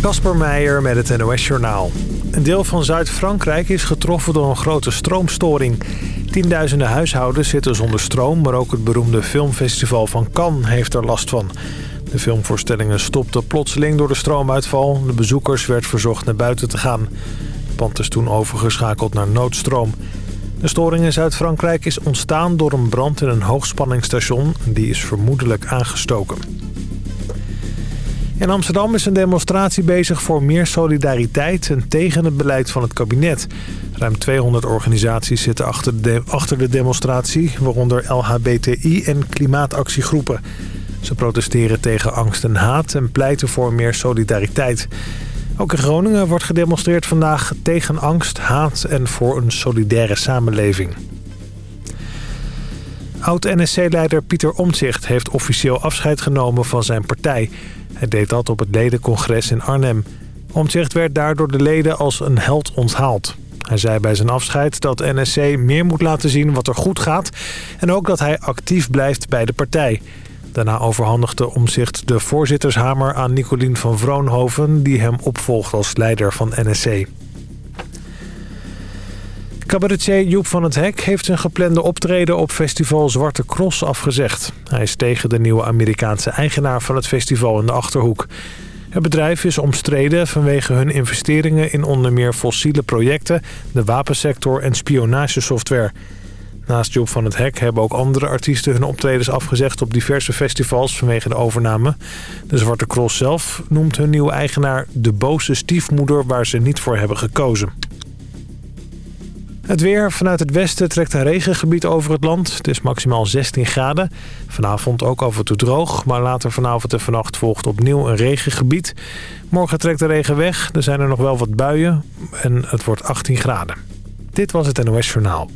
Kasper Meijer met het NOS-journaal. Een deel van Zuid-Frankrijk is getroffen door een grote stroomstoring. Tienduizenden huishoudens zitten zonder stroom... maar ook het beroemde filmfestival van Cannes heeft er last van. De filmvoorstellingen stopten plotseling door de stroomuitval. De bezoekers werd verzocht naar buiten te gaan. Het pand is toen overgeschakeld naar noodstroom. De storing in Zuid-Frankrijk is ontstaan door een brand in een hoogspanningsstation. Die is vermoedelijk aangestoken. In Amsterdam is een demonstratie bezig voor meer solidariteit en tegen het beleid van het kabinet. Ruim 200 organisaties zitten achter de, achter de demonstratie, waaronder LHBTI en klimaatactiegroepen. Ze protesteren tegen angst en haat en pleiten voor meer solidariteit. Ook in Groningen wordt gedemonstreerd vandaag tegen angst, haat en voor een solidaire samenleving. Oud-NSC-leider Pieter Omtzigt heeft officieel afscheid genomen van zijn partij. Hij deed dat op het ledencongres in Arnhem. Omtzigt werd daardoor de leden als een held onthaald. Hij zei bij zijn afscheid dat NSC meer moet laten zien wat er goed gaat... en ook dat hij actief blijft bij de partij. Daarna overhandigde Omzicht de voorzittershamer aan Nicolien van Vroonhoven... die hem opvolgt als leider van NSC. Cabaretier Joep van het Hek heeft zijn geplande optreden op festival Zwarte Cross afgezegd. Hij is tegen de nieuwe Amerikaanse eigenaar van het festival in de Achterhoek. Het bedrijf is omstreden vanwege hun investeringen in onder meer fossiele projecten, de wapensector en spionagesoftware. Naast Job van het Hek hebben ook andere artiesten hun optredens afgezegd op diverse festivals vanwege de overname. De Zwarte Cross zelf noemt hun nieuwe eigenaar de boze stiefmoeder waar ze niet voor hebben gekozen. Het weer. Vanuit het westen trekt een regengebied over het land. Het is maximaal 16 graden. Vanavond ook af en toe droog. Maar later vanavond en vannacht volgt opnieuw een regengebied. Morgen trekt de regen weg. Er zijn er nog wel wat buien. En het wordt 18 graden. Dit was het NOS Journaal.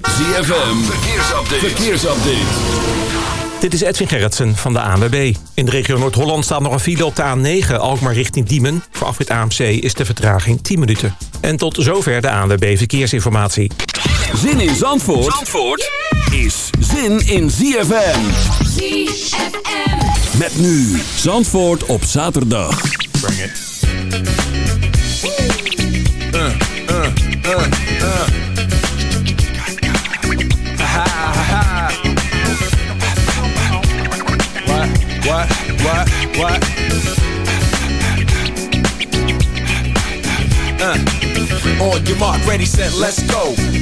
ZFM. Verkeersupdate. Verkeersupdate. Dit is Edwin Gerritsen van de ANWB. In de regio Noord-Holland staat nog een file op de A9, Alkmaar richting Diemen. Voor afrit AMC is de vertraging 10 minuten. En tot zover de ANWB Verkeersinformatie. Zin in Zandvoort, Zandvoort is zin in ZFM. ZFM. Met nu Zandvoort op zaterdag. Bring it. Uh, uh, uh, what, what, what? Uh. On your mark, ready, set, let's go.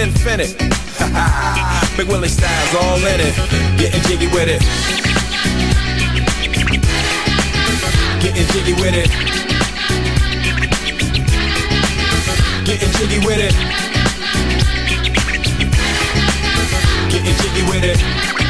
infinite. Big Willie style's all in it. Getting jiggy with it. Getting jiggy with it. Getting jiggy with it. Getting jiggy with it.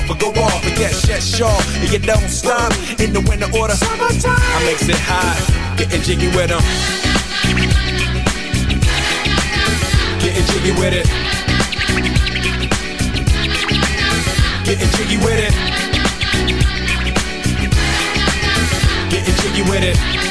but go off and get shut shaw. And you don't stop in the winter order. Summertime. I makes it high, getting jiggy with them. Getting jiggy with it. Getting jiggy with it. Getting jiggy with it.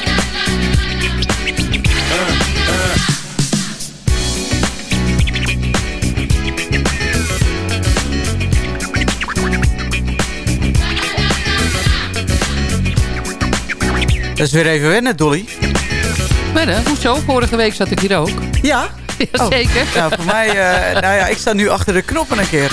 Dat is weer even wennen, Dolly. Wennen? Hoezo? Vorige week zat ik hier ook. Ja? Jazeker. Oh. Nou, voor mij... Uh, nou ja, ik sta nu achter de knoppen een keer.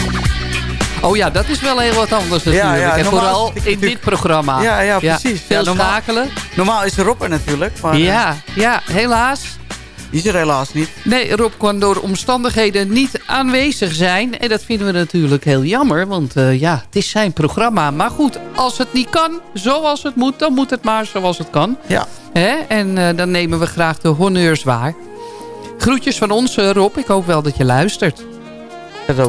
Oh ja, dat is wel heel wat anders natuurlijk. Ja, ja, en vooral in dit programma. Ja, ja precies. veel ja, normaal, schakelen. Normaal is Rob er natuurlijk. Maar, ja, ja, helaas. Die is er helaas niet. Nee, Rob kan door omstandigheden niet aanwezig zijn. En dat vinden we natuurlijk heel jammer. Want uh, ja, het is zijn programma. Maar goed, als het niet kan zoals het moet... dan moet het maar zoals het kan. Ja. Hè? En uh, dan nemen we graag de honneurs waar. Groetjes van ons, Rob. Ik hoop wel dat je luistert.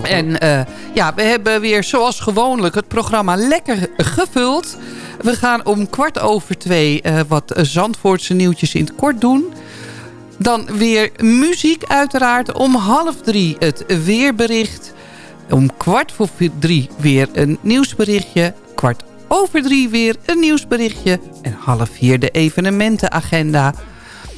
En uh, ja, we hebben weer zoals gewoonlijk het programma lekker gevuld. We gaan om kwart over twee uh, wat Zandvoortse nieuwtjes in het kort doen. Dan weer muziek uiteraard. Om half drie het weerbericht. Om kwart voor drie weer een nieuwsberichtje. Kwart over drie weer een nieuwsberichtje. En half vier de evenementenagenda.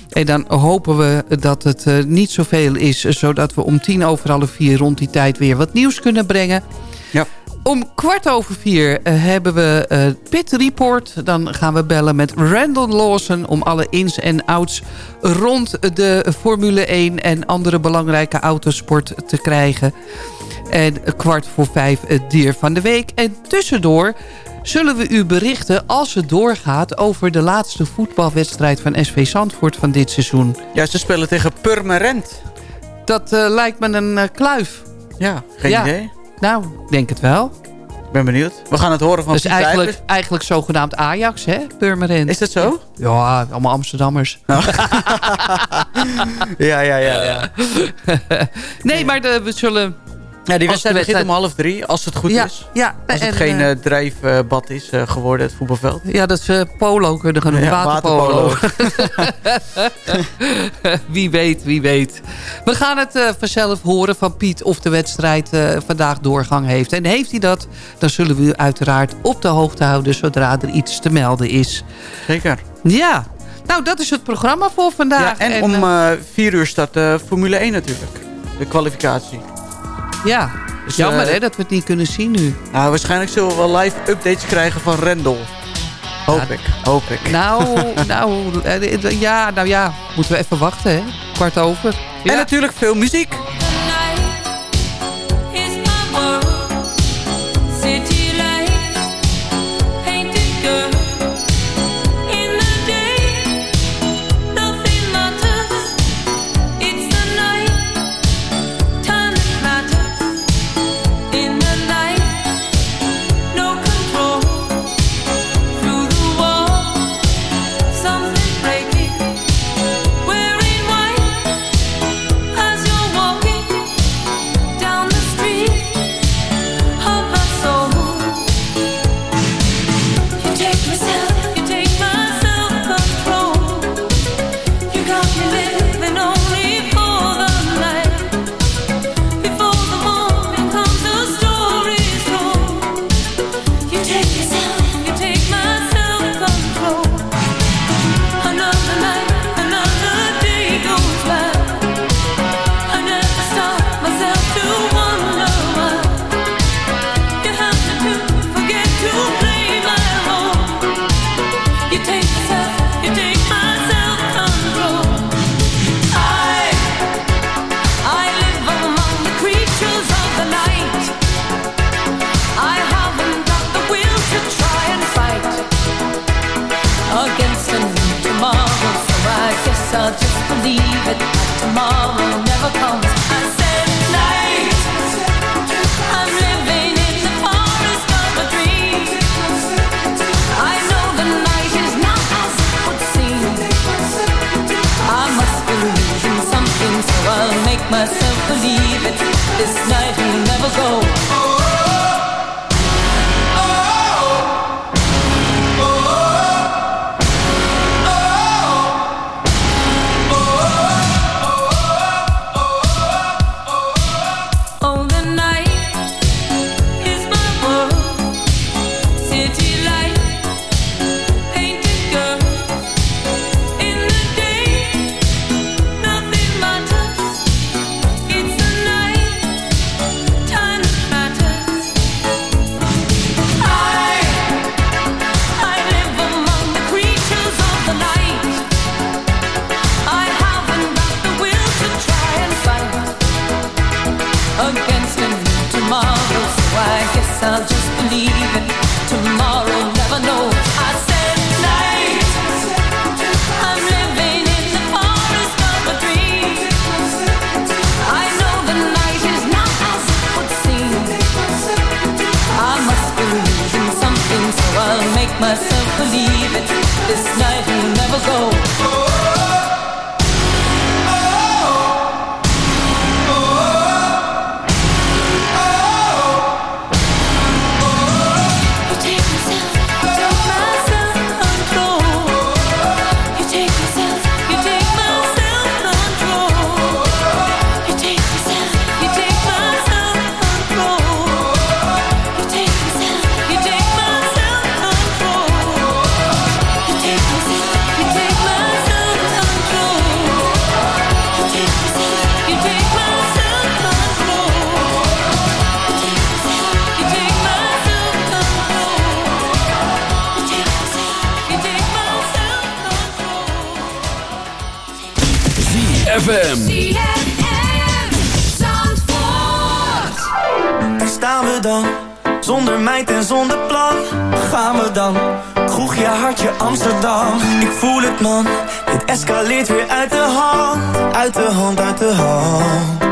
En dan hopen we dat het uh, niet zoveel is... zodat we om tien over half vier rond die tijd weer wat nieuws kunnen brengen. Ja. Om kwart over vier uh, hebben we uh, Pit Report. Dan gaan we bellen met Randall Lawson... om alle ins en outs rond de Formule 1... en andere belangrijke autosport te krijgen. En kwart voor vijf het dier van de week. En tussendoor zullen we u berichten als het doorgaat... over de laatste voetbalwedstrijd van SV Zandvoort van dit seizoen. Ja, ze spelen tegen Purmerend. Dat uh, lijkt me een uh, kluif. Ja, geen ja. idee. Nou, ik denk het wel. Ik ben benieuwd. We gaan het horen van Dus eigenlijk, eigenlijk zogenaamd Ajax, hè? Purmerend. Is dat zo? Ja, allemaal Amsterdammers. Oh. ja, ja, ja. ja. nee, maar de, we zullen ja, die wedstrijd begint om half drie, als het goed ja, is. Ja, als het en, geen uh, drijfbad is uh, geworden, het voetbalveld. Ja, dat ze polo kunnen gaan doen, ja, waterpolo. waterpolo. wie weet, wie weet. We gaan het vanzelf horen van Piet of de wedstrijd vandaag doorgang heeft. En heeft hij dat, dan zullen we u uiteraard op de hoogte houden... zodra er iets te melden is. Zeker. Ja, nou dat is het programma voor vandaag. Ja, en, en om vier uur start Formule 1 natuurlijk, de kwalificatie. Ja, dus, jammer uh, hè, dat we het niet kunnen zien nu. Nou, waarschijnlijk zullen we wel live updates krijgen van Rendel. Hoop ja, ik, hoop ik. Nou, nou, ja, nou ja, moeten we even wachten hè. Kwart over. Ja. En natuurlijk veel muziek. Escaleert weer uit de hand. Uit de hand, uit de hand.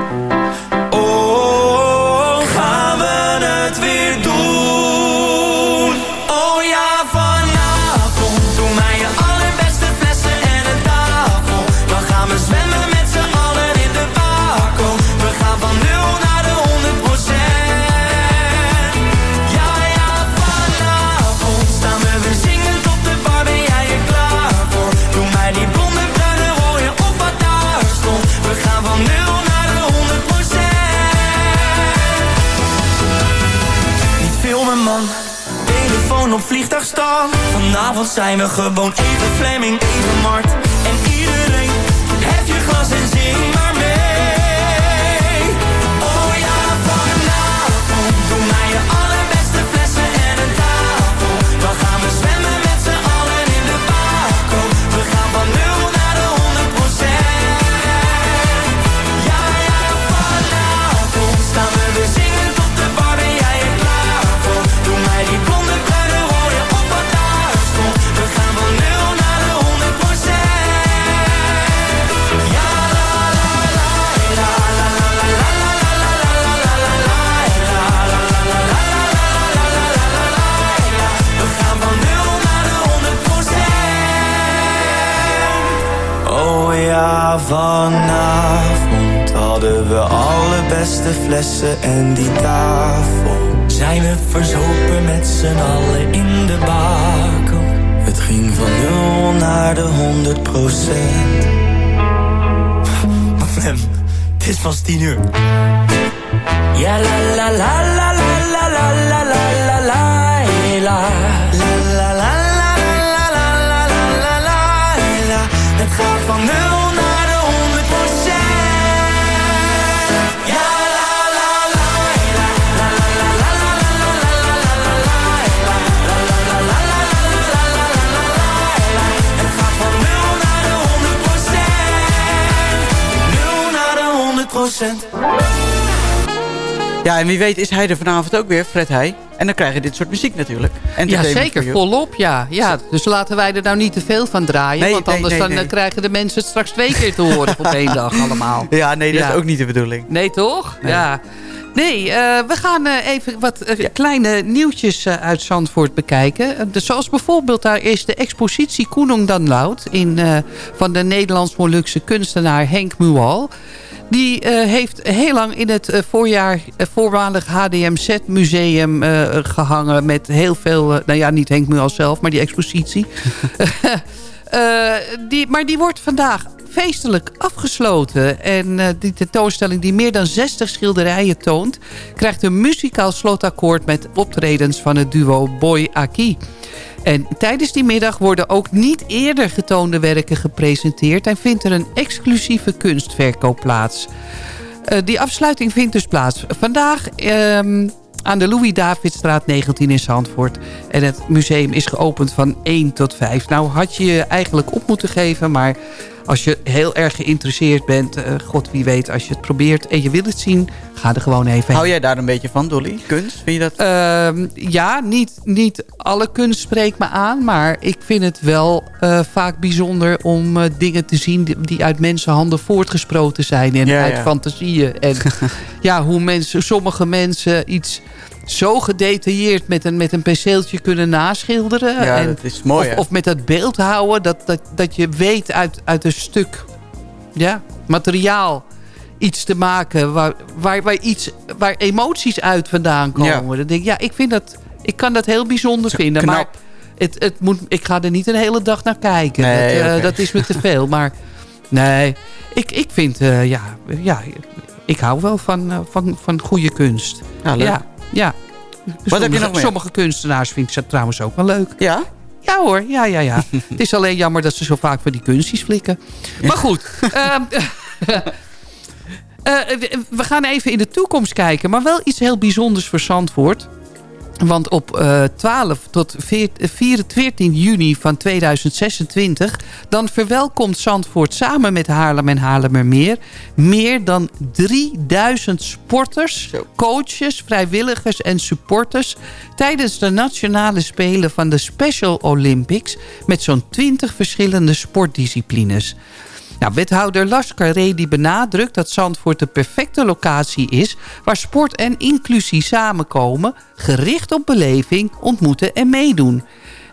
Zijn we gewoon. Even Fleming, even Mart van Ja, en wie weet is hij er vanavond ook weer, Fred Heij. En dan krijg je dit soort muziek natuurlijk. Ja, zeker. Volop, ja. ja. Dus laten wij er nou niet te veel van draaien. want anders dan eh, krijgen de mensen het straks twee keer te horen op één dag allemaal. Ja, nee, dat is ook niet de bedoeling. Nee, toch? Ja. Nee, eh, we gaan uh, even wat kleine nieuwtjes uit Zandvoort bekijken. zoals bijvoorbeeld daar is de expositie Koenong dan Loud... In, van de Nederlands-Molukse kunstenaar Henk Mual... Die eh, heeft heel lang in het uh, voorjaar, uh, voormalig HDMZ-museum gehangen... met heel veel, nou ja, niet Henk Mual zelf, maar die expositie. die, maar die wordt vandaag feestelijk afgesloten. En die tentoonstelling die meer dan 60 schilderijen toont... krijgt een muzikaal slotakkoord met optredens van het duo Boy Aki. En tijdens die middag worden ook niet eerder getoonde werken gepresenteerd... en vindt er een exclusieve kunstverkoop plaats. Uh, die afsluiting vindt dus plaats vandaag... Uh, aan de Louis-Davidstraat 19 in Zandvoort. En het museum is geopend van 1 tot 5. Nou had je je eigenlijk op moeten geven, maar als je heel erg geïnteresseerd bent... Uh, god wie weet, als je het probeert en je wilt het zien... ga er gewoon even Hou jij daar een beetje van, Dolly? Kunst, vind je dat? Uh, ja, niet, niet alle kunst spreekt me aan... maar ik vind het wel uh, vaak bijzonder om uh, dingen te zien... Die, die, uit mensenhanden voortgesproten zijn... en ja, uit ja. fantasieën. En ja, hoe mensen, sommige mensen iets zo gedetailleerd met een, met een penseeltje kunnen naschilderen. Ja, en, dat is mooi. Of, of, met dat beeld houden, dat, dat, dat je weet uit, uit een stuk ja, materiaal iets te maken waar, waar, waar, iets, waar emoties uit vandaan komen. Ja. Dan denk ik, ja, ik, vind dat, ik kan dat heel bijzonder vinden. Knap. Maar het, het moet, ik ga er niet een hele dag naar kijken. Nee, dat, uh, okay. dat is me te veel. Maar nee, ik, ik vind, uh, ja, ja, ik hou wel van, uh, van, van goede kunst. Ja, leuk. Ja, ja. Wat sommige, heb je nog meer? Sommige kunstenaars vind ik ze trouwens ook wel leuk. Ja? Ja hoor, ja, ja, ja. het is alleen jammer dat ze zo vaak van die kunstjes flikken. Maar goed. um, uh, we gaan even in de toekomst kijken. Maar wel iets heel bijzonders voor Zandvoort. Want op uh, 12 tot 14, 14 juni van 2026... dan verwelkomt Zandvoort samen met Haarlem en Haarlemmermeer... meer dan 3000 sporters, coaches, vrijwilligers en supporters... tijdens de nationale spelen van de Special Olympics... met zo'n 20 verschillende sportdisciplines... Nou, wethouder Lars Carré die benadrukt dat Zandvoort de perfecte locatie is... waar sport en inclusie samenkomen, gericht op beleving, ontmoeten en meedoen.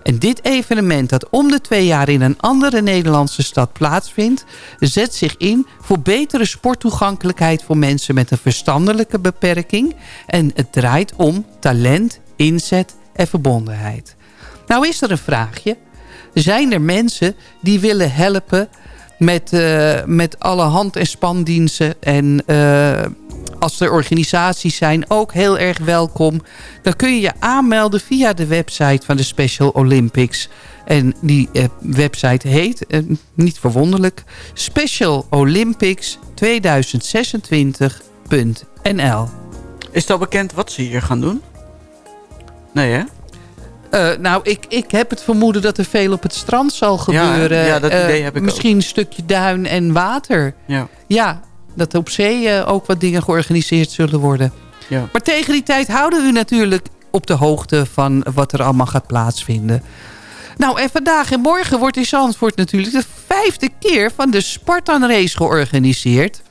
En dit evenement dat om de twee jaar in een andere Nederlandse stad plaatsvindt... zet zich in voor betere sporttoegankelijkheid voor mensen met een verstandelijke beperking... en het draait om talent, inzet en verbondenheid. Nou is er een vraagje. Zijn er mensen die willen helpen met, uh, met alle hand- en spandiensten. En uh, als er organisaties zijn, ook heel erg welkom. Dan kun je je aanmelden via de website van de Special Olympics. En die uh, website heet, niet verwonderlijk, specialolympics2026.nl. Is het al bekend wat ze hier gaan doen? Nee hè? Uh, nou, ik, ik heb het vermoeden dat er veel op het strand zal gebeuren. Ja, ja dat idee heb ik Misschien ook. een stukje duin en water. Ja, ja dat op zee uh, ook wat dingen georganiseerd zullen worden. Ja. Maar tegen die tijd houden we u natuurlijk op de hoogte van wat er allemaal gaat plaatsvinden. Nou, en vandaag en morgen wordt in Zandvoort natuurlijk de vijfde keer van de Spartan Race georganiseerd.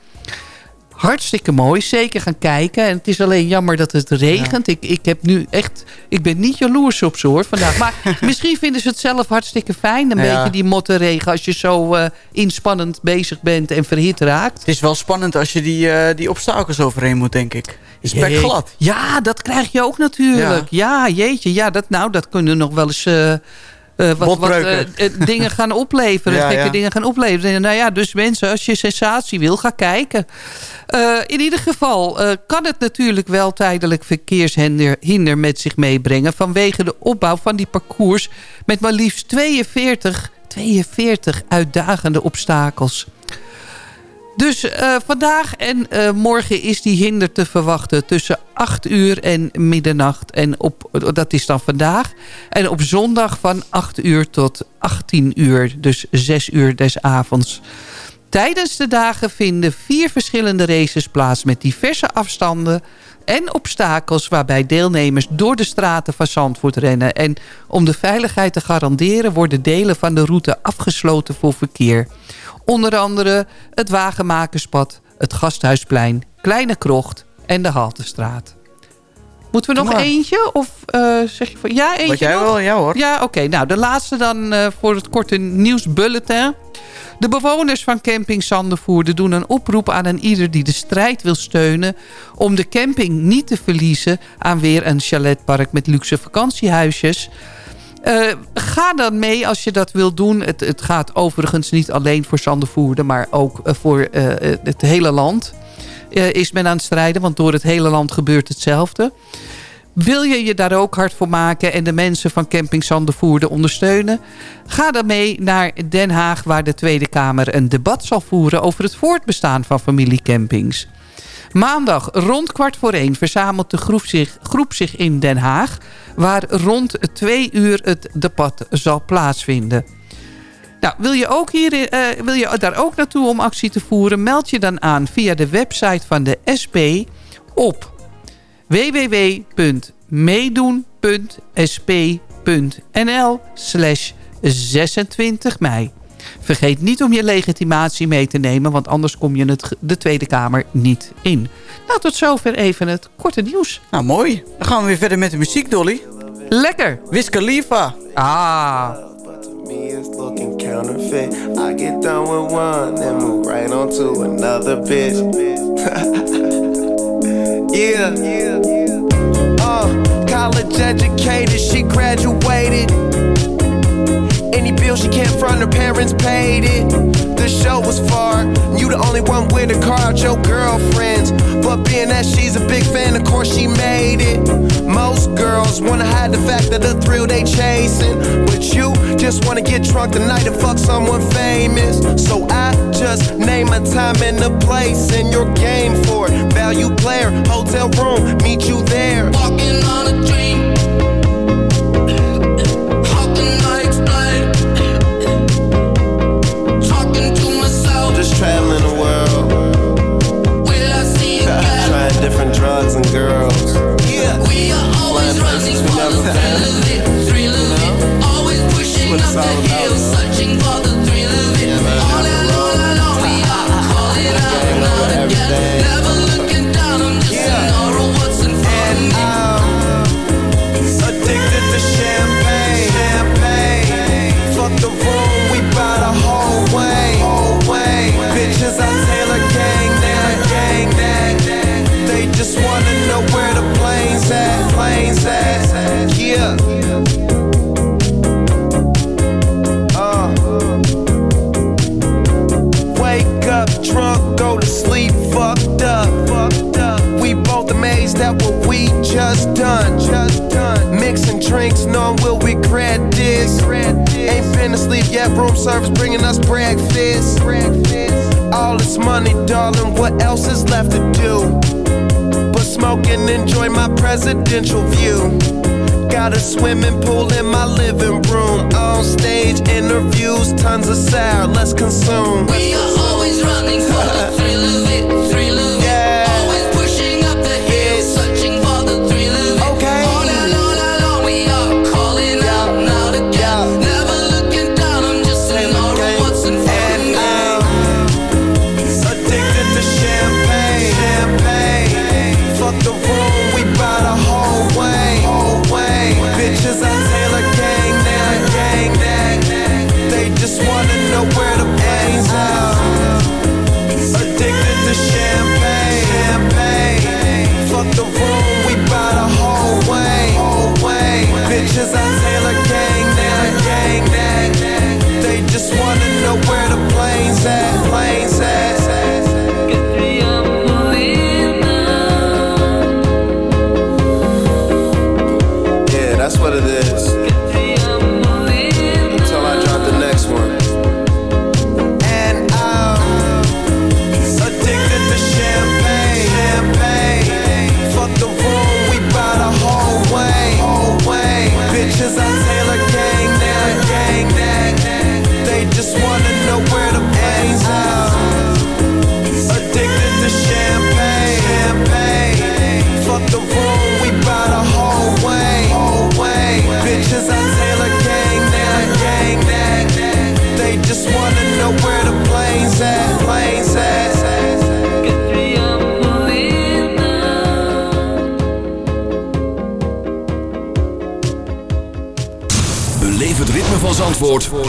Hartstikke mooi. Zeker gaan kijken. En het is alleen jammer dat het regent. Ja. Ik, ik heb nu echt... Ik ben niet jaloers op ze hoor vandaag. Maar misschien vinden ze het zelf hartstikke fijn. Een ja. beetje die mottenregen. Als je zo uh, inspannend bezig bent en verhit raakt. Het is wel spannend als je die, uh, die obstakels overheen moet denk ik. Is het glad? Ja, dat krijg je ook natuurlijk. Ja, ja jeetje. Ja, dat, nou, dat kunnen nog wel eens... Uh, uh, wat, wat uh, dingen gaan opleveren. ja, gekke ja. dingen gaan opleveren. Nou ja, dus mensen, als je sensatie wil, ga kijken. Uh, in ieder geval kan het natuurlijk wel tijdelijk verkeershinder met zich meebrengen... vanwege de opbouw van die parcours met maar liefst 42, 42 uitdagende obstakels. Dus uh, vandaag en uh, morgen is die hinder te verwachten tussen 8 uur en middernacht. En op, dat is dan vandaag. En op zondag van 8 uur tot 18 uur. Dus 6 uur des avonds. Tijdens de dagen vinden vier verschillende races plaats met diverse afstanden en obstakels waarbij deelnemers door de straten van Zandvoort rennen. En om de veiligheid te garanderen worden delen van de route afgesloten voor verkeer. Onder andere het Wagenmakerspad, het Gasthuisplein, Kleine Krocht en de Haltestraat. Moeten we nog maar. eentje? Of uh, zeg je van ja, eentje Wat jij nog? wil, ja hoor. Ja, oké. Okay. Nou, de laatste dan uh, voor het korte nieuwsbulletin. De bewoners van camping Sandervoerde doen een oproep aan een ieder die de strijd wil steunen... om de camping niet te verliezen aan weer een chaletpark met luxe vakantiehuisjes... Uh, ga dan mee als je dat wilt doen. Het, het gaat overigens niet alleen voor Sandervoerde... maar ook uh, voor uh, het hele land is men aan het strijden. Want door het hele land gebeurt hetzelfde. Wil je je daar ook hard voor maken en de mensen van Camping Sandervoerde ondersteunen? Ga dan mee naar Den Haag waar de Tweede Kamer een debat zal voeren over het voortbestaan van familiecampings. Maandag rond kwart voor één verzamelt de groep zich, groep zich in Den Haag... waar rond twee uur het debat zal plaatsvinden. Nou, wil, je ook hier, uh, wil je daar ook naartoe om actie te voeren? Meld je dan aan via de website van de SP op www.meedoen.sp.nl slash 26 mei. Vergeet niet om je legitimatie mee te nemen... want anders kom je het, de Tweede Kamer niet in. Nou, tot zover even het korte nieuws. Nou, mooi. Dan gaan we weer verder met de muziek, Dolly. Lekker. Wiz Khalifa. Ah. me is looking counterfeit. I get done with one, then move right on to another bitch. yeah, yeah. Uh, college educated, she graduated. Any bill she can't front, her parents paid it. The show was far, you the only one with a car out your girlfriends. But being that she's a big fan, of course she made it. Most girls wanna hide the fact that the thrill they chasing. But you just wanna get drunk tonight and fuck someone famous. So I just name a time and a place, and your game for it. Value player, hotel room, meet you there. Walking on a dream. Traveling the world, Will I see again? trying different drugs and girls. Yeah. We are always running for the thrill of it, thrill of it. Always pushing up the all about, hill, searching for the thrill of it. All alone, all alone, we are calling out over again. Presidential view. Got a swimming pool in my living room. On stage interviews, tons of sour, let's consume. We are always running for the thrill of it, thrill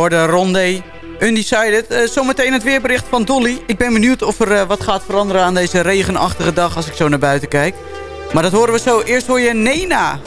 hoorde Ronde Undecided. Eh, zometeen het weerbericht van Dolly. Ik ben benieuwd of er eh, wat gaat veranderen aan deze regenachtige dag als ik zo naar buiten kijk. Maar dat horen we zo. Eerst hoor je Nena.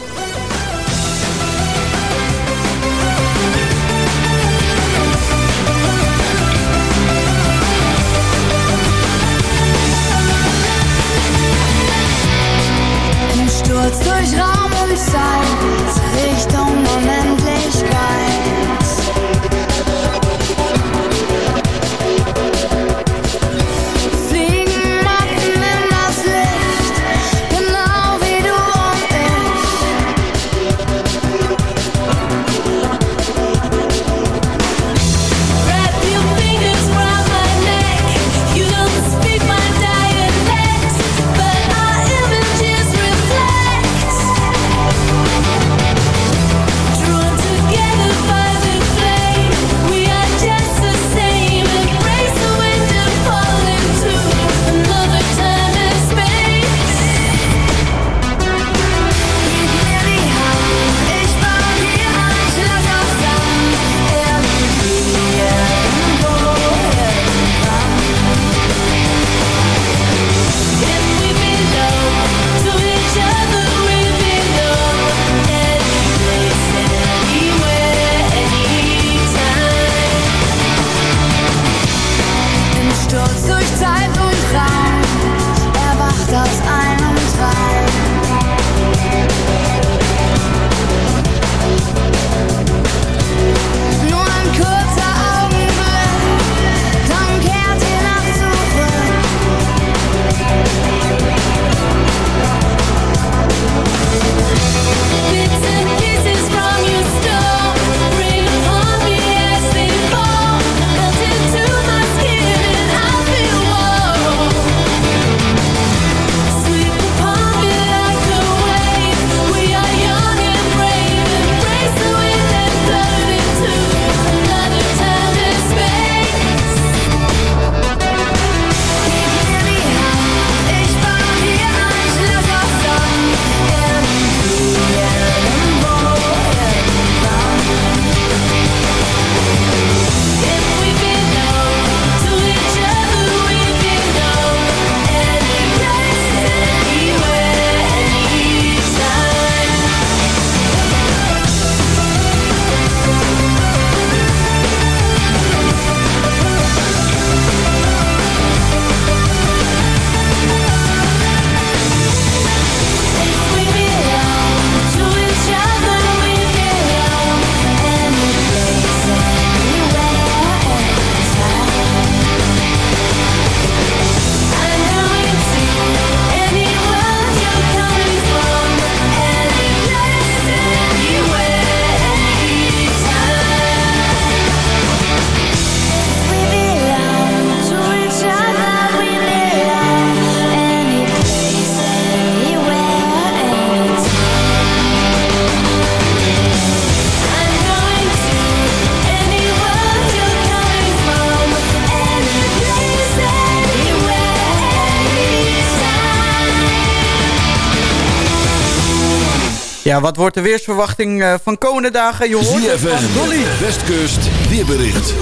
Ja, wat wordt de weersverwachting eh, van komende dagen? Je hoort het van Dolly. Westkust, weerbericht.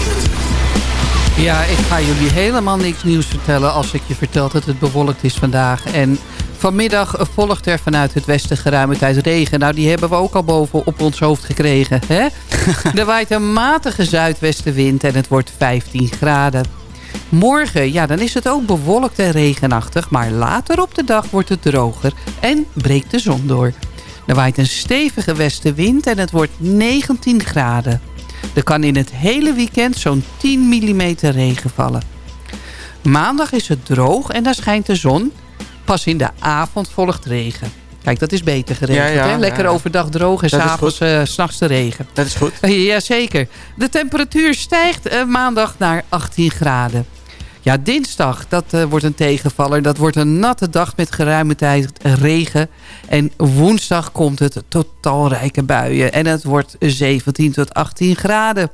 Ja, ik ga jullie helemaal niks nieuws vertellen als ik je vertel dat het bewolkt is vandaag. En vanmiddag volgt er vanuit het westen geruime tijd regen. Nou, die hebben we ook al boven op ons hoofd gekregen. Hè? er waait een matige zuidwestenwind en het wordt 15 graden. Morgen, ja, dan is het ook bewolkt en regenachtig. Maar later op de dag wordt het droger en breekt de zon door. Er waait een stevige westenwind en het wordt 19 graden. Er kan in het hele weekend zo'n 10 mm regen vallen. Maandag is het droog en daar schijnt de zon. Pas in de avond volgt regen. Kijk, dat is beter geregeld. Ja, ja, hè? Lekker ja. overdag droog en s'avonds uh, s'nachts de regen. Dat is goed. Jazeker. De temperatuur stijgt eh, maandag naar 18 graden. Ja, dinsdag, dat eh, wordt een tegenvaller. Dat wordt een natte dag met geruime tijd regen. En woensdag komt het tot talrijke buien. En het wordt 17 tot 18 graden.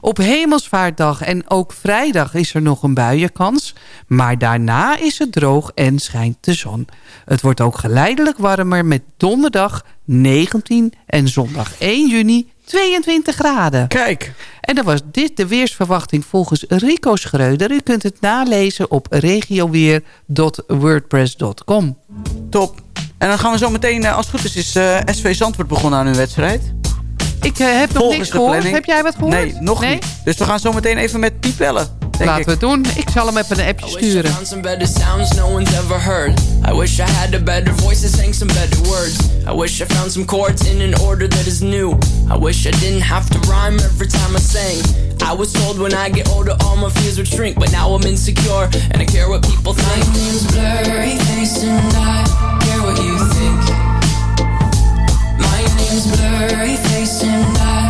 Op hemelsvaartdag en ook vrijdag is er nog een buienkans. Maar daarna is het droog en schijnt de zon. Het wordt ook geleidelijk warmer met donderdag 19 en zondag 1 juni 22 graden. Kijk. En dan was dit de weersverwachting volgens Rico Schreuder. U kunt het nalezen op regioweer.wordpress.com. Top. En dan gaan we zo meteen, eh, als het goed is, is eh, SV Zandvoort begonnen aan hun wedstrijd. Ik eh, heb nog niks gehoord. Heb jij wat gehoord? Nee, nog niet. Dus we gaan zo meteen even met Piep bellen. Denk Laten ik. we het doen. Ik zal hem even een appje I wish I sturen. found some better sounds no one's ever heard. I wish I had a better voice that sang some better words. I wish I found some chords in an order that is new. I wish I didn't have to rhyme every time I sang. I was told when I get older all my fears would shrink, but now I'm insecure and I care what people think. My name's Blurry Face and I care what you think. My name's Blurry Face and I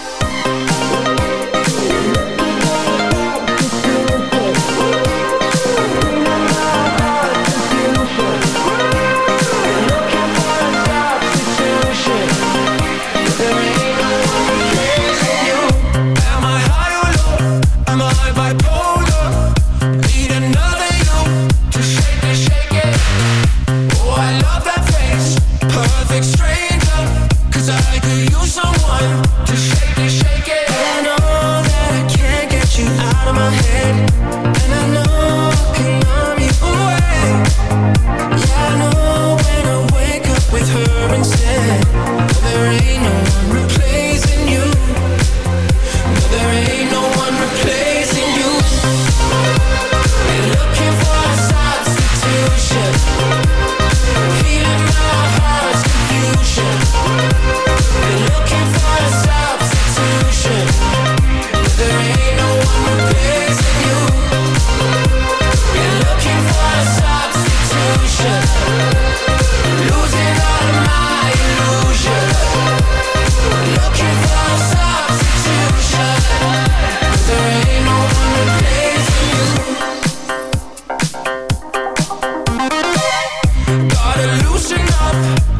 up.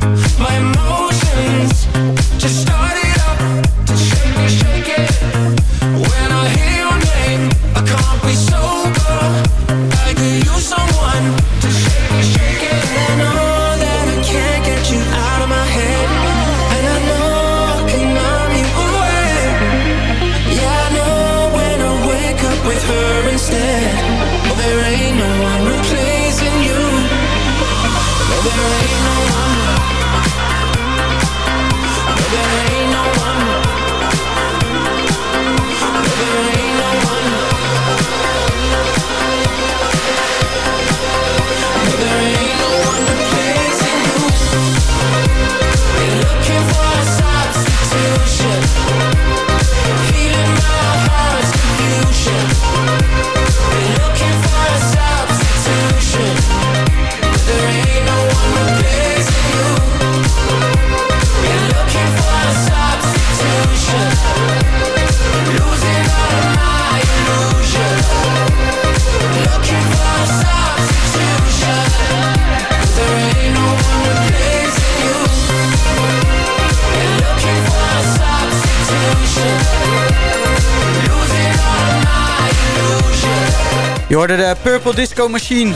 Purple Disco Machine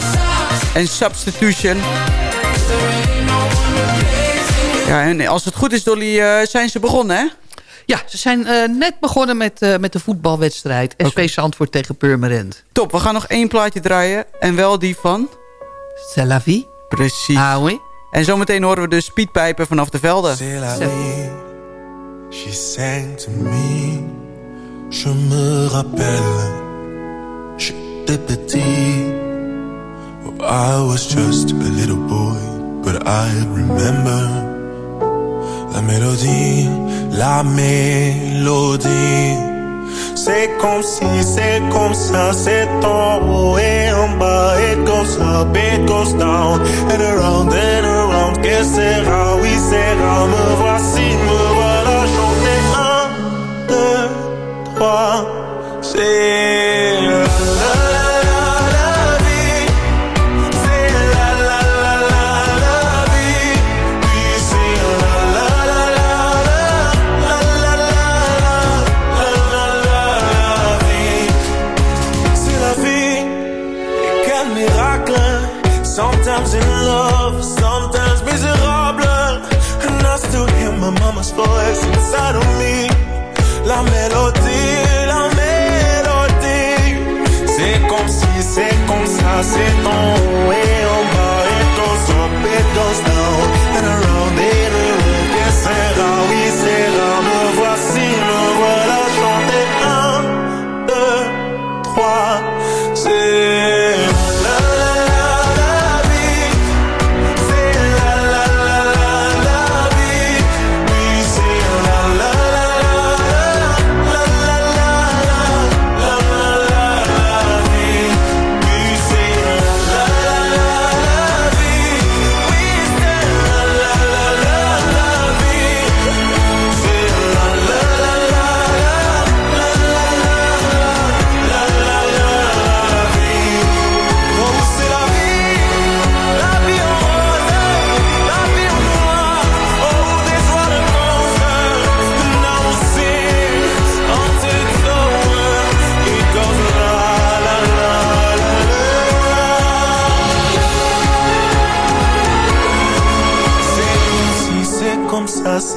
en Substitution. Ja, en als het goed is, Dolly, eh, zijn ze begonnen, hè? Ja, ze zijn eh, net begonnen met, eh, met de voetbalwedstrijd. SV Zandvoort tegen Purmerend. Top, we gaan nog één plaatje draaien. En wel die van... C'est la vie. Precies. Ah oui. En zometeen horen we de speedpijpen vanaf de velden. C'est la vie, she sang to me. Je me rappelle, I was just a little boy, but I remember la mélodie, la mélodie. C'est comme si, c'est comme ça, c'est en haut et en bas. It goes up, it goes down, and around and around. Que sera, oui, sera. Me voici, me voilà chanter. Un, deux, trois. C'est voice inside of me. La mélodie,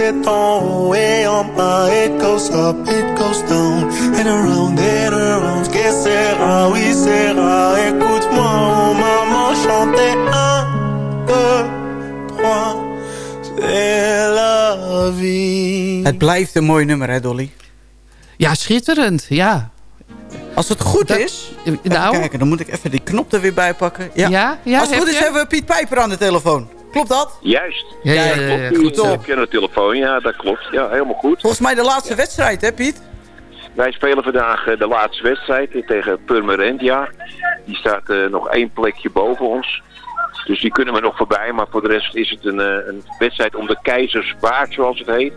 en haut et en bas. It goes up, it goes down, and around and around. Que sera, oui, sera. Écoute-moi, oh maman, chanter un, deux, trois. C'est la vie. Het blijft een mooi nummer, hè, Dolly? Ja, schitterend. Ja. Als het goed Dat- is... Even Nou, kijken, dan moet ik even die knop er weer bij pakken. Ja. Ja, ja, Als het goed is je? hebben we Piet Pijper aan de telefoon. Klopt dat? Juist. Ja, ja, Ja, ja, ja, Klopt, goed zo. heb je de telefoon, ja, dat klopt. Ja, helemaal goed. Volgens mij de laatste wedstrijd, hè Piet? Wij spelen vandaag eh, de laatste wedstrijd eh, tegen Purmerend, ja. Die staat eh, nog één plekje boven ons. Dus die kunnen we nog voorbij, maar voor de rest is het een, eh, een wedstrijd om de keizersbaard, zoals het heet.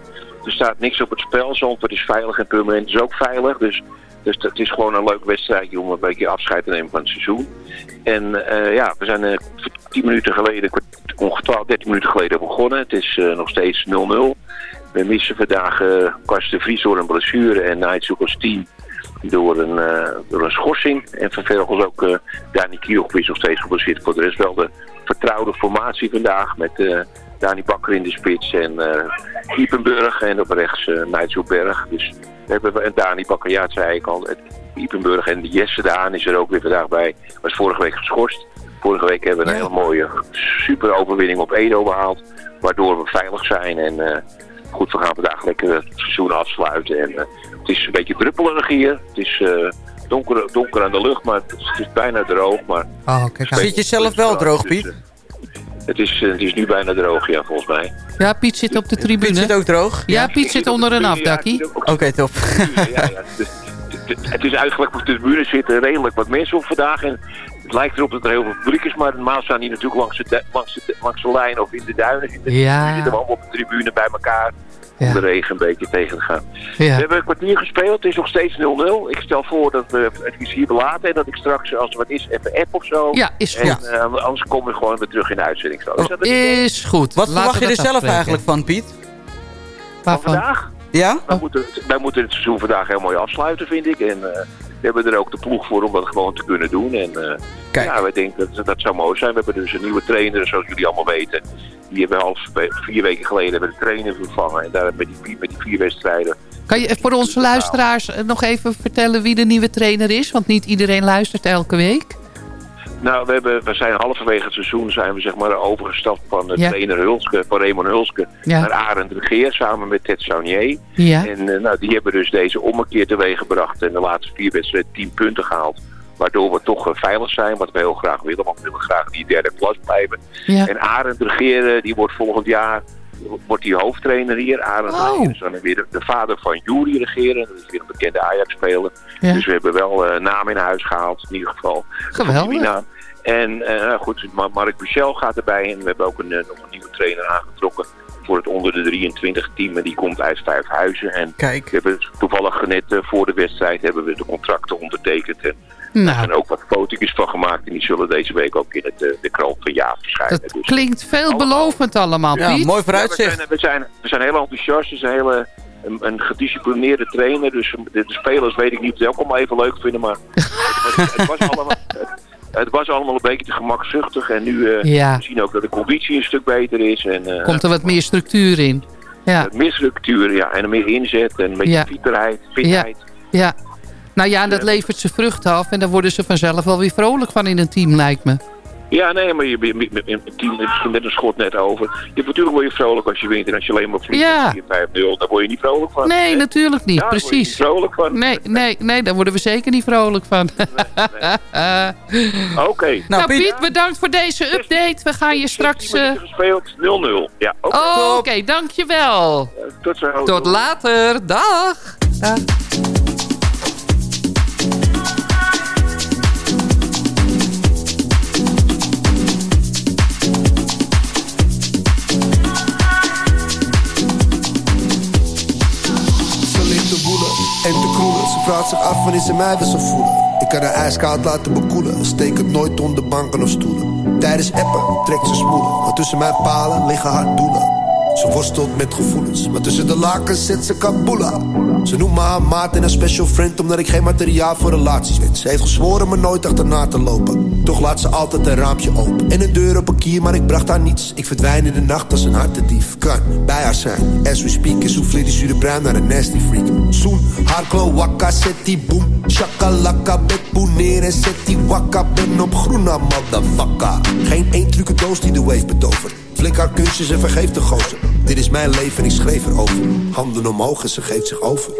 Er staat niks op het spel, Zandvoort is veilig en Purmerend is ook veilig. Dus, dus het is gewoon een leuk wedstrijdje om een beetje afscheid te nemen van het seizoen. En eh, ja, we zijn eh, tien minuten geleden, 12, 13 minuten geleden begonnen. Het is eh, nog steeds 0-0. We missen vandaag eh Karsten de Vries door een blessure en Nigel team door een, eh, door een schorsing. En vervolgens ook eh Dani Kioch is nog steeds geblesseerd. Voor de rest wel de vertrouwde formatie vandaag met eh Dani Bakker in de spits en Iepenburg en op rechts Nigel Berg. Dus we hebben en Dani Bakker, ja, het zei ik al, het, Iepenburg en Jesse Daan is er ook weer vandaag bij. Was vorige week geschorst. Vorige week hebben we een hele mooie super overwinning op Edo behaald. Waardoor we veilig zijn en eh, goed, we gaan vandaag lekker het seizoen afsluiten. En eh, het is een beetje druppelig hier. Het is eh, donker, donker aan de lucht, maar het is, het is bijna droog. Maar Oh, kijk. Zit je zelf wel droog, Piet? Dus, eh, het, is, het is nu bijna droog, ja, volgens mij. Ja, Piet zit op de Piet tribune. zit ook droog? Ja, Piet zit onder een afdakkie. Oké, top. Ja, ja, het- is eigenlijk op de tribune zitten redelijk wat mensen op vandaag. En het lijkt erop dat er heel veel publiek is, maar normaal staan die natuurlijk langs de, langs de, langs de lijn of in de duinen. Zitten, Ja. Die zitten allemaal op de tribune bij elkaar om de regen een beetje tegen te gaan. We hebben een kwartier gespeeld, het is nog steeds 0-0. Ik stel voor dat we het is hier belaten en dat ik straks, als er wat is, even app of zo. Ja, is En goed. eh, anders komen we gewoon weer terug in de uitzending. Zo. Is dat het idee Is goed. Wat Laten verwacht je er dat zelf eigenlijk van, Piet? van vandaag? Ja? Wij, moeten, wij moeten het seizoen vandaag heel mooi afsluiten, vind ik. En eh, We hebben er ook de ploeg voor om dat gewoon te kunnen doen. En eh, Kijk. ja, wij denken dat dat zou mooi zijn. We hebben dus een nieuwe trainer, zoals jullie allemaal weten. Die hebben we al vier weken geleden hebben de trainer vervangen. En daar met die, vier- met die vier wedstrijden Kan je voor onze luisteraars eh, nog even vertellen wie de nieuwe trainer is? Want niet iedereen luistert elke week. Nou, we, hebben, we zijn halverwege het seizoen zijn we zeg maar overgestapt van de Ja. trainer Hulske, van Raymond Hulske, Ja. naar Arend Regeer samen met Ted Saunier. Ja. En eh, nou, die hebben dus deze ommekeer teweeg gebracht en de laatste vier wedstrijden tien punten gehaald. Waardoor we toch eh, veilig zijn, wat we heel graag willen, want we willen graag in die derde klas blijven. En Arend Regeer, eh, die wordt volgend jaar wordt die hoofdtrainer hier. Arend Oh. Is dan weer de, de vader van Juri Regeren, dat is weer een bekende Ajax-speler. Ja. Dus we hebben wel eh naam in huis gehaald, in ieder geval. Geweldig. En eh, nou goed, Ma- Mark Michel gaat erbij en we hebben ook een, eh, nog een nieuwe trainer aangetrokken voor het onder de 23 team. En die komt uit Vijfhuizen. En Kijk. we hebben toevallig net voor de wedstrijd hebben we de contracten ondertekend. En Nou. er zijn ook wat foto's van gemaakt. En die zullen deze week ook in het, eh, de krant van Jaap verschijnen. Dat Dus- klinkt veelbelovend allemaal, Ja, Piet. mooi ja, we, vooruitzicht. zijn, we, zijn, we zijn heel enthousiast. Het is een hele een, een gedisciplineerde trainer. Dus de, de spelers weet ik niet of ze ook allemaal even leuk vinden. Maar het, was- het was allemaal, het, het was allemaal een beetje te gemakzuchtig. En nu eh, Ja. we zien ook dat de conditie een stuk beter is. En, eh, Komt er wat meer structuur in. Ja, meer structuur ja, en meer inzet. En een beetje Ja. fitheid. fitheid. ja. Nou ja, en dat levert ze vruchten af. En daar worden ze vanzelf wel weer vrolijk van in een team, lijkt me. Ja, nee, maar je, misschien net een schot net over. Je, natuurlijk word je vrolijk als je wint. En als je alleen maar verliest Ja. met 4-5-0, dan word je niet vrolijk van. Nee, Hè? natuurlijk niet. Ja, daar word je niet Precies. vrolijk van. Nee, nee, nee, daar worden we zeker niet vrolijk van. Oké. Nou, Nou, Piet, Piet, bedankt voor deze update. We gaan je straks... 16 eh, minuten gespeeld, 0-0. Ja, oké. Oh, Oké, dankjewel. Tot zo. Tot later. Dag. Dag. Vraagt zich af wanneer ze mij wil zo voelen. Ik kan haar ijskoud laten bekoelen. Steek het nooit onder banken of stoelen. Tijdens appen trekt ze smoelen. Maar tussen mijn palen liggen haar doelen. Ze worstelt met gevoelens, maar tussen de lakens zit ze kaboela. Ze noemt me haar maat en een special friend, omdat ik geen materiaal voor relaties ben. Ze heeft gezworen me nooit achterna te lopen. Toch laat ze altijd een raampje open. En een deur op een kier, maar ik bracht haar niets. Ik verdwijn in de nacht als een hartedief. Kan bij haar zijn, as we speak. En souffleer die zure bruin naar een nasty freak. Zoen, haar kloakka, zet die boem. Shakalaka, bek neer en zet die wakka. Ben op groena, motherfucker. Geen één truke doos die de wave betovert. Flik haar kunstjes en vergeef de gozer. Dit is mijn leven en ik schreef erover. Handen omhoog en ze geeft zich over.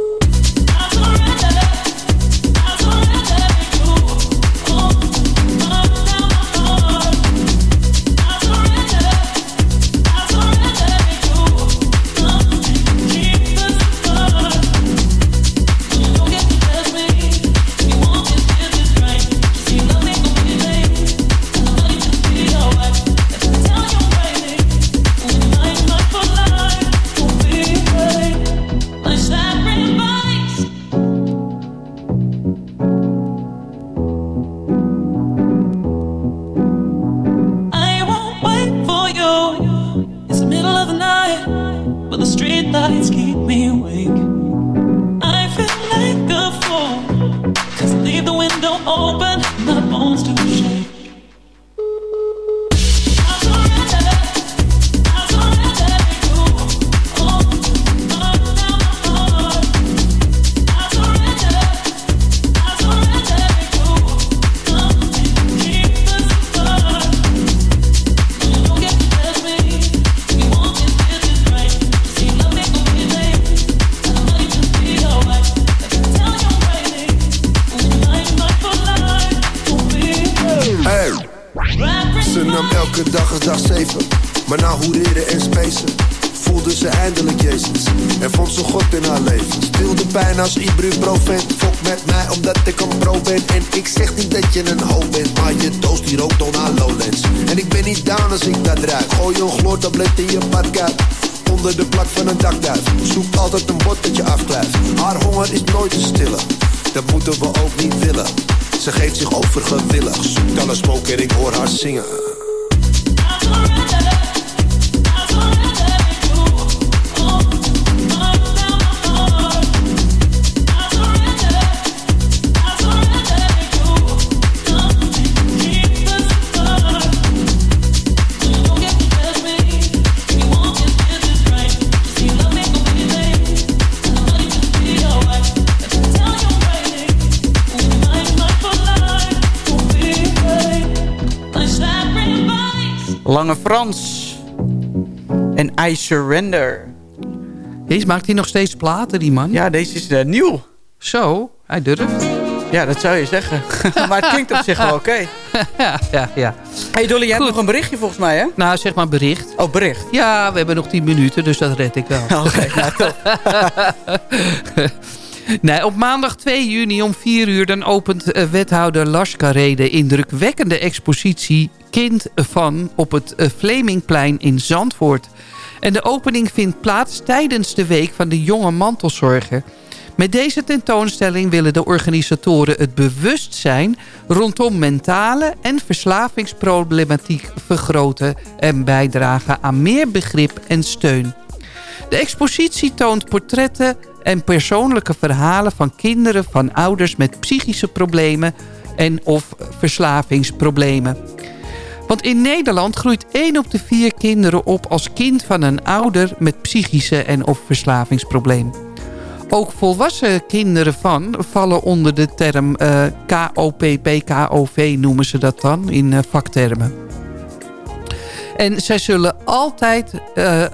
Lange Frans. En I Surrender. Deze maakt hij nog steeds platen, die man? Ja, deze is eh, nieuw. Zo, hij durft. Ja, dat zou je zeggen. maar het klinkt op zich wel oké. ja, ja, ja. hey Dolly, jij hebt nog een berichtje volgens mij, hè? Nou, zeg maar bericht. Oh, bericht. Ja, we hebben nog 10 minuten, dus dat red ik wel. Oké, nou top. Nee, op maandag 2 juni om 4 uur dan opent eh, wethouder Lars Carré de indrukwekkende expositie Kind van op het eh, Vlemingplein in Zandvoort. En de opening vindt plaats tijdens de week van de jonge mantelzorger. Met deze tentoonstelling willen de organisatoren het bewustzijn rondom mentale en verslavingsproblematiek vergroten en bijdragen aan meer begrip en steun. De expositie toont portretten en persoonlijke verhalen van kinderen van ouders met psychische problemen en of verslavingsproblemen. Want in Nederland groeit 1 op de 4 kinderen op als kind van een ouder met psychische en of verslavingsprobleem. Ook volwassen kinderen van vallen onder de term eh, KOPP, KOV noemen ze dat dan in eh, vaktermen. En zij zullen altijd eh,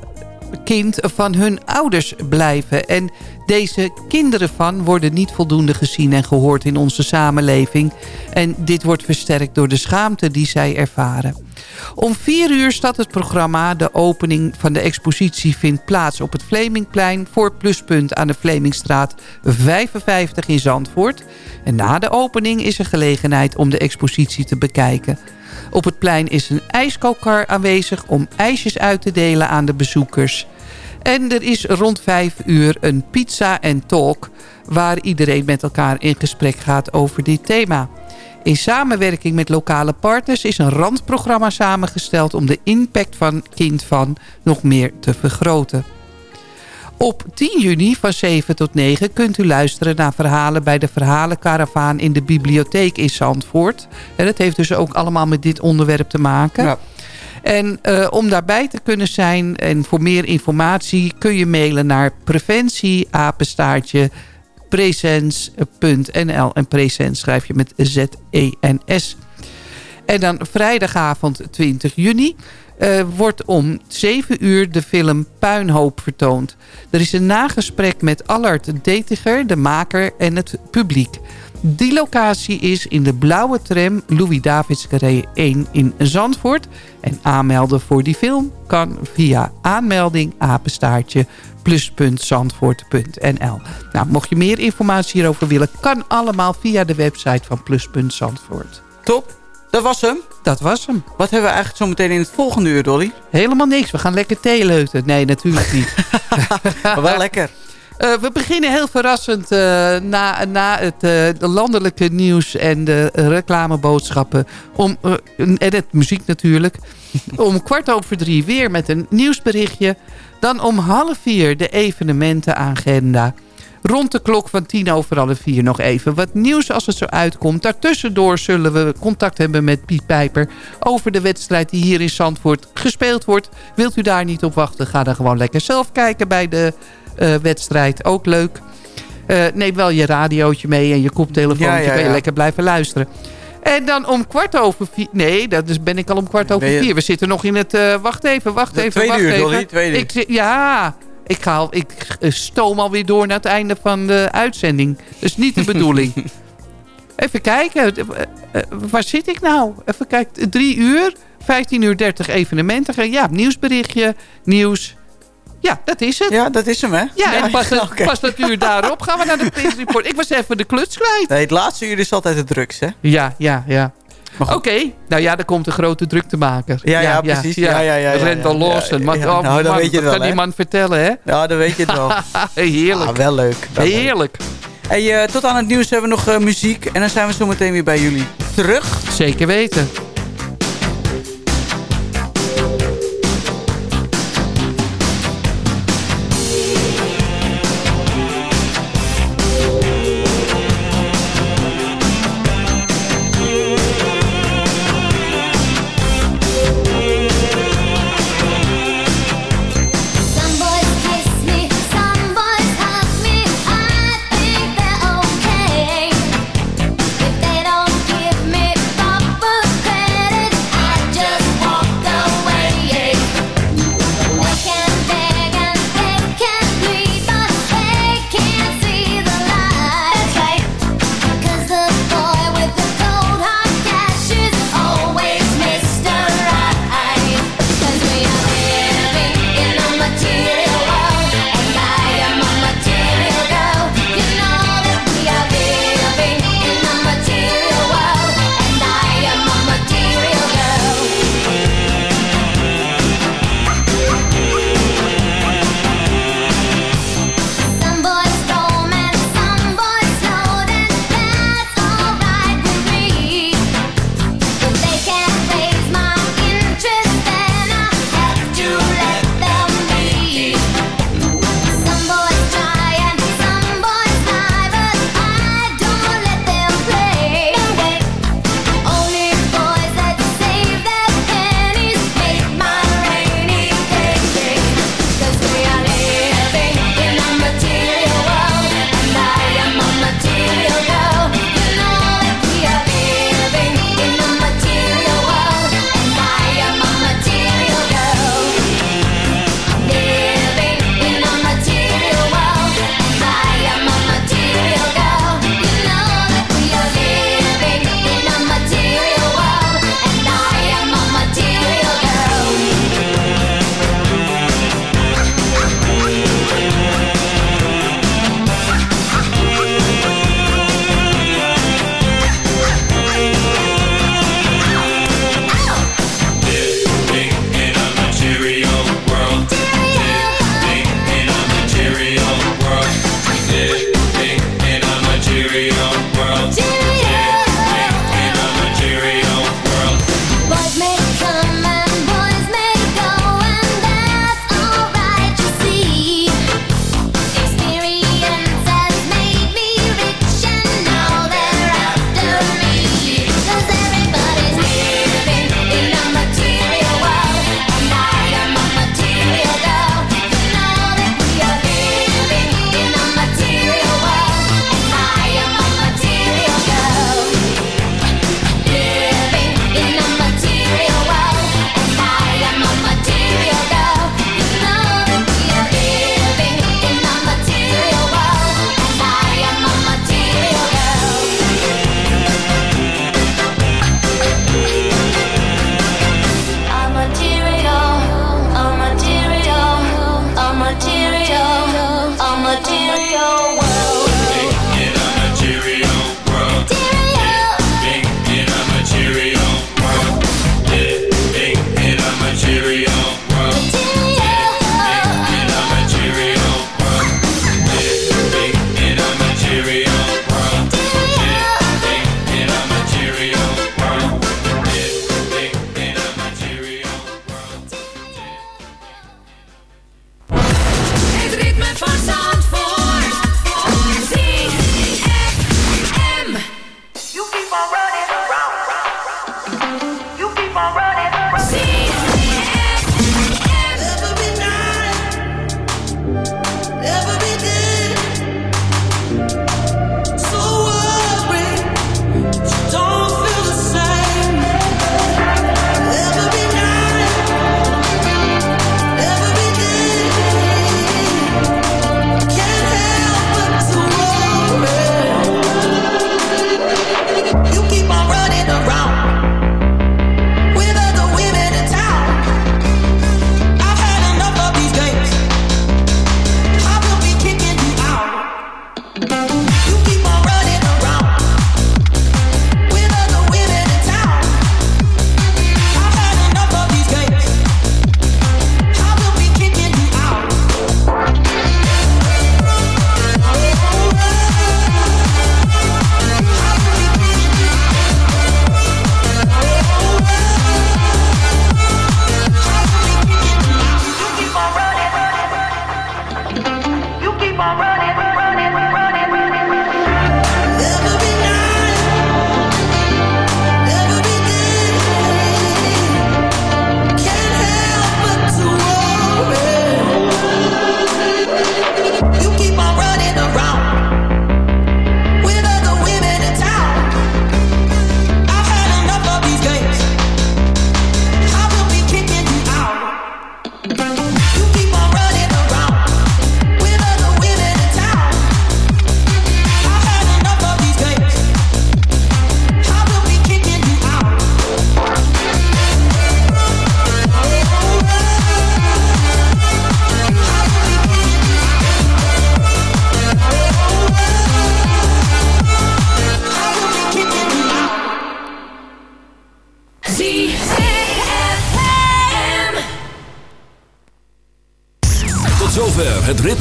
kind van hun ouders blijven. En deze kinderen van worden niet voldoende gezien en gehoord in onze samenleving. En dit wordt versterkt door de schaamte die zij ervaren. Om vier uur staat het programma. De opening van de expositie vindt plaats op het Vlemingplein... voor Pluspunt aan de Vlemingstraat 55 in Zandvoort. En na de opening is er gelegenheid om de expositie te bekijken. Op het plein is een ijskookkar aanwezig om ijsjes uit te delen aan de bezoekers. En er is rond vijf uur een pizza en talk... waar iedereen met elkaar in gesprek gaat over dit thema. In samenwerking met lokale partners is een randprogramma samengesteld... om de impact van Kind van nog meer te vergroten. Op 10 juni van 7 tot 9 kunt u luisteren naar verhalen bij de Verhalenkaravaan in de bibliotheek in Zandvoort. En dat heeft dus ook allemaal met dit onderwerp te maken. Ja. En eh, om daarbij te kunnen zijn en voor meer informatie kun je mailen naar preventieapenstaartje presens.nl. En presens schrijf je met Z-E-N-S. En dan vrijdagavond 20 juni eh, wordt om 7 uur de film Puinhoop vertoond. Er is een nagesprek met Allard Detiger, de maker en het publiek. Die locatie is in de blauwe tram Louis Davids Carré 1 in Zandvoort. En aanmelden voor die film kan via aanmelding apenstaartje plus.zandvoort.nl. Nou, mocht je meer informatie hierover willen, kan allemaal via de website van Pluspunt Zandvoort. Top. Dat was hem. Dat was hem. Wat hebben we eigenlijk zo meteen in het volgende uur, Dolly? Helemaal niks. We gaan lekker thee leuten. Nee, natuurlijk niet. Maar wel lekker. Eh, we beginnen heel verrassend eh, na, na het eh, de landelijke nieuws en de reclameboodschappen. Om, en het muziek natuurlijk. om kwart over drie weer met een nieuwsberichtje. Dan om half vier de evenementenagenda. Rond de klok van tien over half vier nog even wat nieuws als het zo uitkomt. Daartussendoor zullen we contact hebben met Piet Pijper... over de wedstrijd die hier in Zandvoort gespeeld wordt. Wilt u daar niet op wachten? Ga dan gewoon lekker zelf kijken bij de wedstrijd. Ook leuk. Eh, neem wel je radiootje mee en je koptelefoontje. Ja, je lekker blijven luisteren. En dan om kwart over vier... Nee, dat is, ben ik al om kwart over vier. We zitten nog in het... eh, wacht even, wacht De even, tweede wacht uur, even. Dolly, tweede uur. Ik, zit- ja, ik, ga, al- ik eh, stoom alweer door naar het einde van de uitzending. Dat is niet de bedoeling. even kijken. eh, eh, waar zit ik nou? Even kijken. Drie uur. 15 uur 30 evenementen. Ja, nieuwsberichtje. Nieuws. Ja, dat is het. Ja, dat is hem, hè? Ja, en pas, pas dat uur daarop gaan we naar de Pins Report. Ik was even de kluts kwijt. Nee, het laatste uur is altijd het drugs, hè? Ja, ja, ja. Oké, nou ja, er komt een grote druktemaker. Ja, ja, precies. Ja, ja, ja, ja, ja. Lawson. Ja, Maar, ja. oh, Nou, dan man, weet je wel, kan die man vertellen, hè? Ja, dan weet je het wel. Heerlijk. Ah, wel leuk. wel leuk. Heerlijk. Hey, eh, tot aan het nieuws hebben we nog eh, muziek. En dan zijn we zo meteen weer bij jullie terug. Zeker weten. You keep on running.